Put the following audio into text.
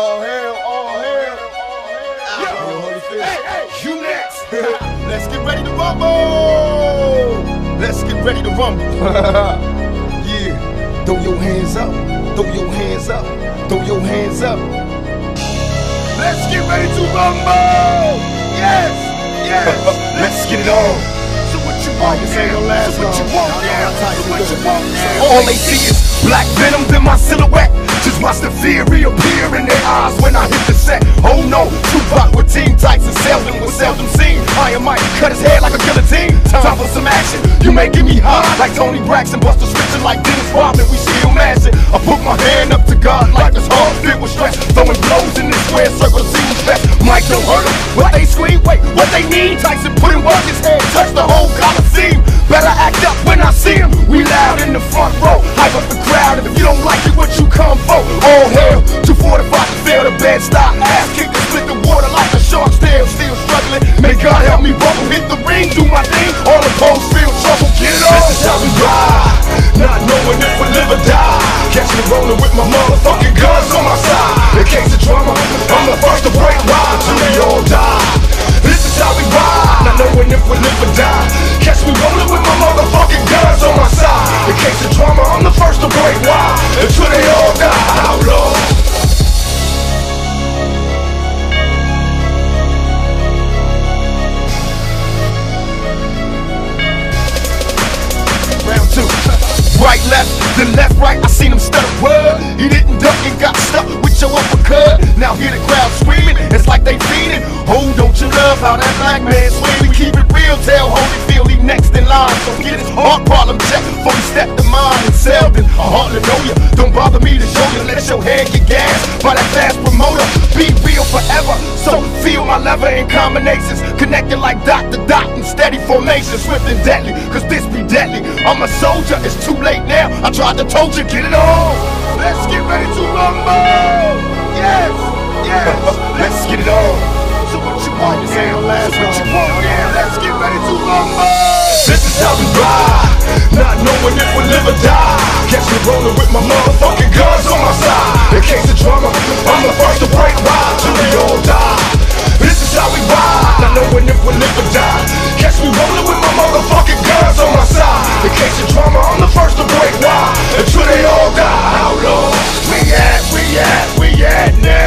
All hell, all hell. Yo, Holy Spirit. Hey, hey, you next. Let's get ready to rumble. Let's get ready to rumble. yeah. Throw your hands up. Throw your hands up. Throw your hands up. Let's get ready to rumble. Yes. Yes. Let's get it on. So what you want, this ain't yeah? gonna last So what you want, yeah? So what you want, yeah? All they see is black venom in my silhouette. Watch the fear reappear in their eyes when I hit the set. Oh no, Tupac with team tights and seldom was seldom seen. I am Mike, cut his head like a guillotine. Time for some action. You making me high like Toni Braxton, Buster switching like Dennis Rodman. We still mashing. I put my hand up to God like it's hard filled with stress. Throwing blows in this square circle, see who's best. Mike don't hurt 'em. What they scream, wait, what they need? Tyson put in work, his head touch the whole Coliseum. Better act up when I see him. Bed stop. Ass kick and split the water like a shark's tail. Still struggling. May God help me bubble, hit the ring, do my thing. All the posts feel trouble, get on. This is how we ride, not knowing if we live or die. Catch me rolling with my motherfucking Right, left, then left, right. I seen him stutter. Word. He didn't duck and got stuck with your uppercut. Now hear the crowd screaming. It's like they feeding. Oh, don't you love how that black man swing? We keep it real. Tell Holyfield he next in line. So get his heart problem checked before he step to mine. And Seldon, I hardly know you. Don't bother me to show you. Let your head get gas by that fast promoter. Be real forever. So feel my lever in combinations. Connected like in steady formation. Swift and deadly, cause this be deadly. I'm a soldier, it's too late now. I tried to told you, get it on. Let's get ready to rumble. Yes, yes. Let's get it on. So what you want, This ain't gonna last So what you want, yeah? Let's get ready to rumble. This is how we ride, not knowing if we live or die. Catch me rolling with my motherfucking guns on my side. In case of drama, I'm the first to break ride till we all die. Outlaw, we at, we at, we at now.